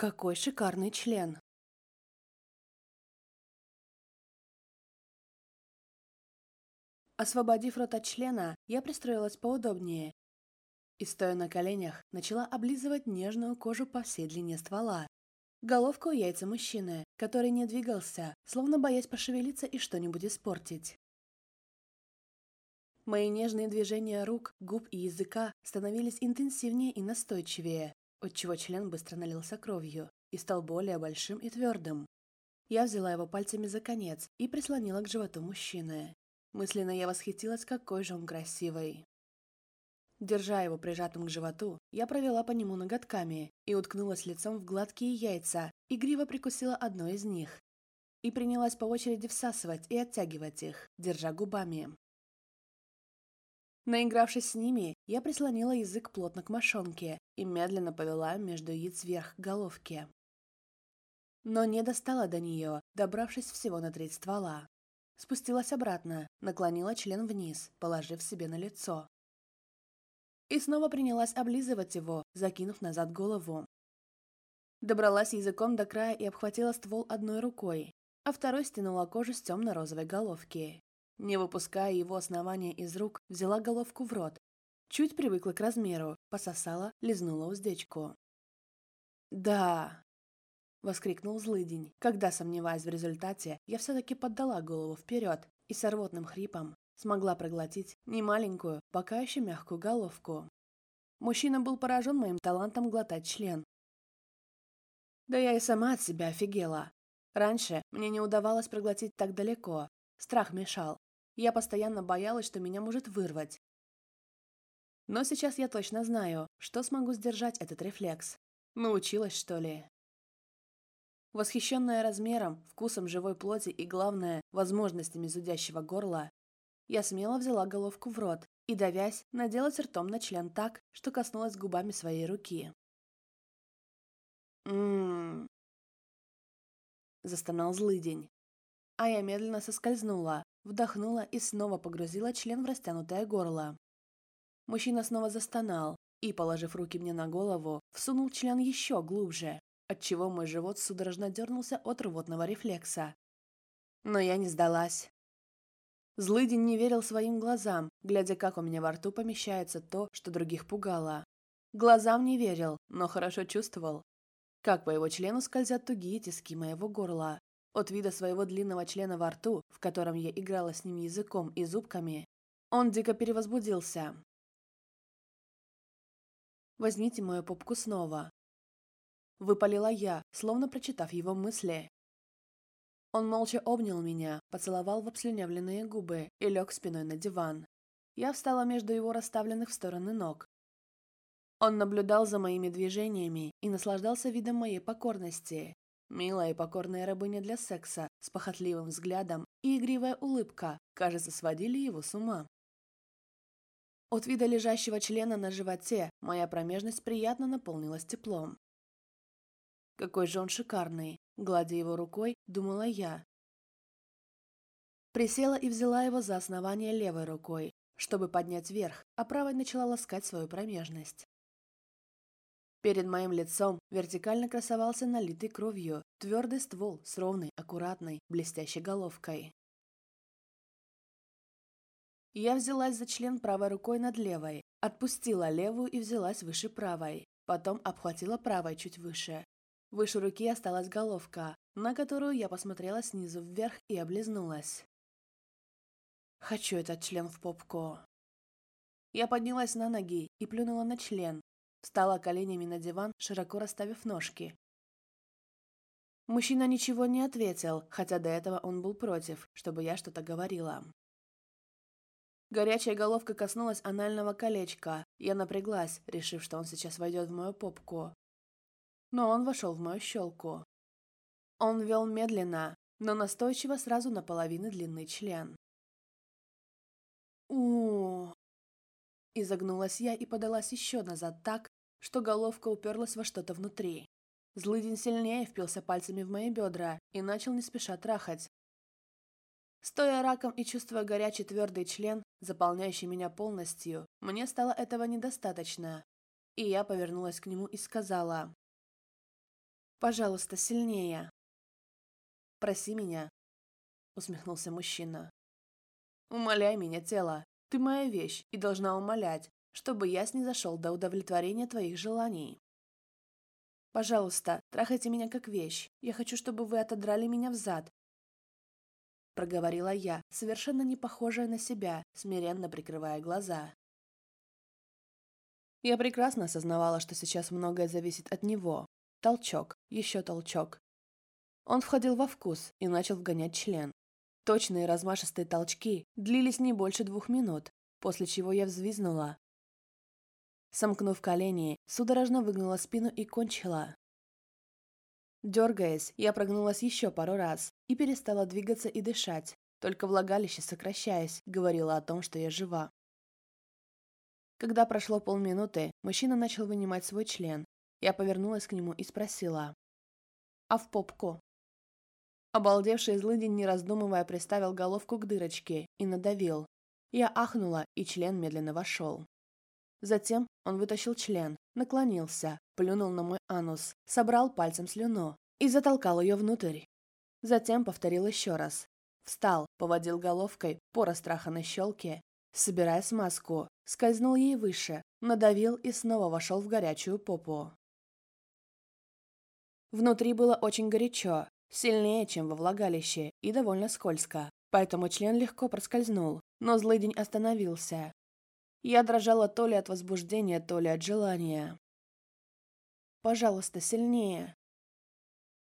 Какой шикарный член! Освободив рот от члена, я пристроилась поудобнее и, стоя на коленях, начала облизывать нежную кожу по всей длине ствола. Головка у яйца мужчины, который не двигался, словно боясь пошевелиться и что-нибудь испортить. Мои нежные движения рук, губ и языка становились интенсивнее и настойчивее отчего член быстро налился кровью и стал более большим и твердым. Я взяла его пальцами за конец и прислонила к животу мужчины. Мысленно я восхитилась, какой же он красивый. Держа его прижатым к животу, я провела по нему ноготками и уткнулась лицом в гладкие яйца, игриво прикусила одно из них. И принялась по очереди всасывать и оттягивать их, держа губами. Наигравшись с ними, я прислонила язык плотно к мошонке и медленно повела между яиц вверх к головке. Но не достала до нее, добравшись всего на треть ствола. Спустилась обратно, наклонила член вниз, положив себе на лицо. И снова принялась облизывать его, закинув назад голову. Добралась языком до края и обхватила ствол одной рукой, а второй стянула кожу с темно-розовой головки. Не выпуская его основания из рук, взяла головку в рот Чуть привыкла к размеру, пососала, лизнула уздечку. «Да!» — воскликнул злыдень, когда, сомневаясь в результате, я все-таки поддала голову вперед и с рвотным хрипом смогла проглотить немаленькую, пока еще мягкую головку. Мужчина был поражен моим талантом глотать член. Да я и сама от себя офигела. Раньше мне не удавалось проглотить так далеко, страх мешал. Я постоянно боялась, что меня может вырвать, но сейчас я точно знаю, что смогу сдержать этот рефлекс. Научилась, что ли? Восхищенная размером, вкусом живой плоти и, главное, возможностями зудящего горла, я смело взяла головку в рот и, давясь, наделась ртом на член так, что коснулась губами своей руки. «М-м-м!» застонал злыдень. А я медленно соскользнула, вдохнула и снова погрузила член в растянутое горло. Мужчина снова застонал и, положив руки мне на голову, всунул член еще глубже, отчего мой живот судорожно дернулся от рвотного рефлекса. Но я не сдалась. Злыдень не верил своим глазам, глядя, как у меня во рту помещается то, что других пугало. Глазам не верил, но хорошо чувствовал, как по его члену скользят тугие тиски моего горла. От вида своего длинного члена во рту, в котором я играла с ним языком и зубками, он дико перевозбудился. Возьмите мою попку снова. Выпалила я, словно прочитав его мысли. Он молча обнял меня, поцеловал в обслюнявленные губы и лег спиной на диван. Я встала между его расставленных в стороны ног. Он наблюдал за моими движениями и наслаждался видом моей покорности. Милая и покорная рабыня для секса с похотливым взглядом и игривая улыбка, кажется, сводили его с ума. От вида лежащего члена на животе моя промежность приятно наполнилась теплом. Какой же он шикарный, гладя его рукой, думала я. Присела и взяла его за основание левой рукой, чтобы поднять вверх, а правой начала ласкать свою промежность. Перед моим лицом вертикально красовался налитый кровью твердый ствол с ровной, аккуратной, блестящей головкой. Я взялась за член правой рукой над левой, отпустила левую и взялась выше правой, потом обхватила правой чуть выше. Выше руки осталась головка, на которую я посмотрела снизу вверх и облизнулась. Хочу этот член в попку. Я поднялась на ноги и плюнула на член. Встала коленями на диван, широко расставив ножки. Мужчина ничего не ответил, хотя до этого он был против, чтобы я что-то говорила. Горячая головка коснулась анального колечка. Я напряглась, решив, что он сейчас войдет в мою попку. Но он вошел в мою щелку. Он вел медленно, но настойчиво сразу наполовину длинный член. у Изогнулась я и подалась еще назад так, что головка уперлась во что-то внутри. Злыдень сильнее впился пальцами в мои бедра и начал не спеша трахать, Стоя раком и чувствуя горячий твердый член, заполняющий меня полностью, мне стало этого недостаточно. И я повернулась к нему и сказала. «Пожалуйста, сильнее». «Проси меня», — усмехнулся мужчина. «Умоляй меня, тело. Ты моя вещь и должна умолять, чтобы я снизошел до удовлетворения твоих желаний». «Пожалуйста, трахайте меня как вещь. Я хочу, чтобы вы отодрали меня взад, проговорила я, совершенно не похожая на себя, смиренно прикрывая глаза. Я прекрасно осознавала, что сейчас многое зависит от него. Толчок, еще толчок. Он входил во вкус и начал вгонять член. Точные размашистые толчки длились не больше двух минут, после чего я взвизнула. Сомкнув колени, судорожно выгнула спину и кончила. Дергаясь, я прогнулась еще пару раз и перестала двигаться и дышать. Только влагалище, сокращаясь, говорило о том, что я жива. Когда прошло полминуты, мужчина начал вынимать свой член. Я повернулась к нему и спросила. «А в попку?» Обалдевший злыдень, не раздумывая, приставил головку к дырочке и надавил. Я ахнула, и член медленно вошел. Затем он вытащил член, наклонился, плюнул на мой анус, собрал пальцем слюну и затолкал ее внутрь. Затем повторил еще раз. Встал, поводил головкой по растраханной щелке, собирая смазку, скользнул ей выше, надавил и снова вошел в горячую попу. Внутри было очень горячо, сильнее, чем во влагалище, и довольно скользко, поэтому член легко проскользнул, но злый день остановился, я дрожала то ли от возбуждения, то ли от желания. «Пожалуйста, сильнее!»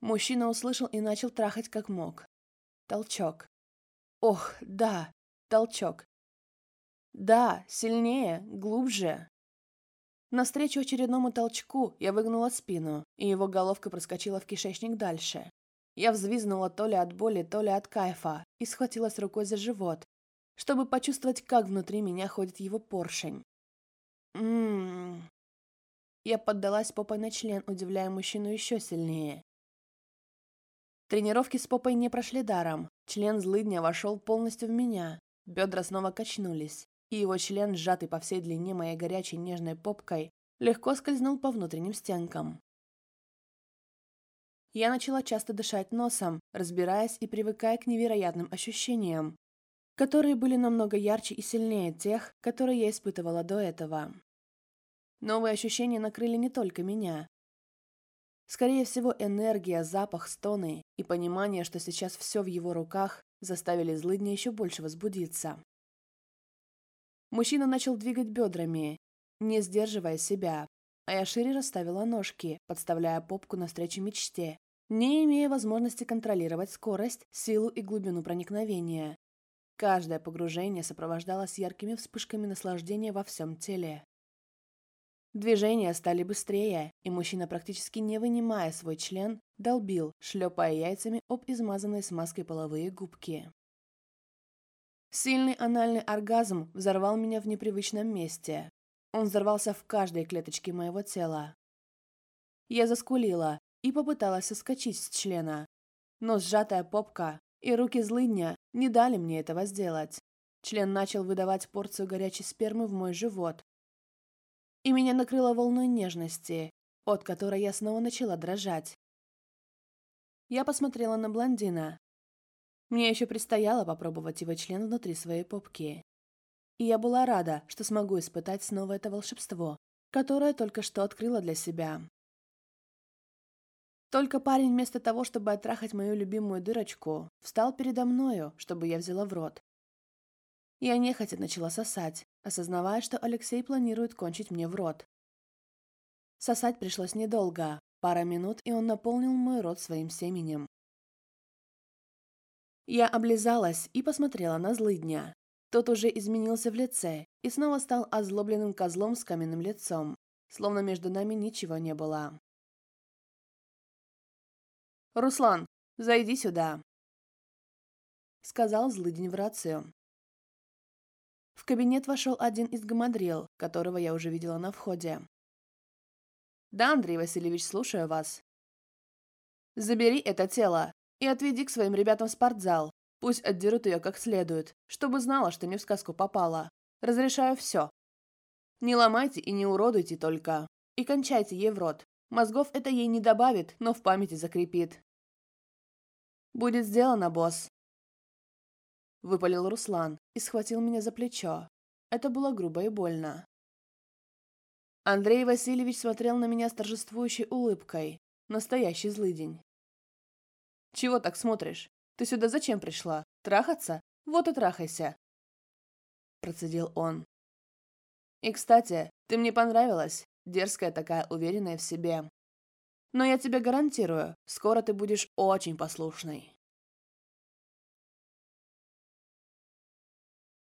Мужчина услышал и начал трахать как мог. Толчок. «Ох, да! Толчок!» «Да, сильнее, глубже!» Навстречу очередному толчку я выгнула спину, и его головка проскочила в кишечник дальше. Я взвизнула то ли от боли, то ли от кайфа, и схватилась рукой за живот, чтобы почувствовать, как внутри меня ходит его поршень. Ммм. Я поддалась попой на член, удивляя мужчину еще сильнее. Тренировки с попой не прошли даром. Член злыдня вошел полностью в меня. Бедра снова качнулись, и его член, сжатый по всей длине моей горячей нежной попкой, легко скользнул по внутренним стенкам. Я начала часто дышать носом, разбираясь и привыкая к невероятным ощущениям которые были намного ярче и сильнее тех, которые я испытывала до этого. Новые ощущения накрыли не только меня. Скорее всего, энергия, запах, стоны и понимание, что сейчас все в его руках, заставили злыдня еще больше возбудиться. Мужчина начал двигать бедрами, не сдерживая себя, а я шире расставила ножки, подставляя попку навстречу мечте, не имея возможности контролировать скорость, силу и глубину проникновения, Каждое погружение сопровождалось яркими вспышками наслаждения во всем теле. Движения стали быстрее, и мужчина, практически не вынимая свой член, долбил, шлепая яйцами об измазанные смазкой половые губки. Сильный анальный оргазм взорвал меня в непривычном месте. Он взорвался в каждой клеточке моего тела. Я заскулила и попыталась соскочить с члена, но сжатая попка и руки злыдня не дали мне этого сделать. Член начал выдавать порцию горячей спермы в мой живот. И меня накрыло волной нежности, от которой я снова начала дрожать. Я посмотрела на блондина. Мне еще предстояло попробовать его член внутри своей попки. И я была рада, что смогу испытать снова это волшебство, которое только что открыла для себя. Только парень вместо того, чтобы оттрахать мою любимую дырочку, встал передо мною, чтобы я взяла в рот. Я нехотя начала сосать, осознавая, что Алексей планирует кончить мне в рот. Сосать пришлось недолго, пара минут, и он наполнил мой рот своим семенем. Я облизалась и посмотрела на злыдня. Тот уже изменился в лице и снова стал озлобленным козлом с каменным лицом, словно между нами ничего не было. «Руслан, зайди сюда», — сказал злыдень в рацию. В кабинет вошел один из гамадрил, которого я уже видела на входе. «Да, Андрей Васильевич, слушаю вас. Забери это тело и отведи к своим ребятам в спортзал. Пусть отдерут ее как следует, чтобы знала, что не в сказку попала. Разрешаю все. Не ломайте и не уродуйте только. И кончайте ей в рот, Мозгов это ей не добавит, но в памяти закрепит. «Будет сделано, босс», — выпалил Руслан и схватил меня за плечо. Это было грубо и больно. Андрей Васильевич смотрел на меня с торжествующей улыбкой. Настоящий злыдень. «Чего так смотришь? Ты сюда зачем пришла? Трахаться? Вот и трахайся!» Процедил он. «И, кстати, ты мне понравилась дерзкая такая, уверенная в себе. Но я тебе гарантирую, скоро ты будешь очень послушной.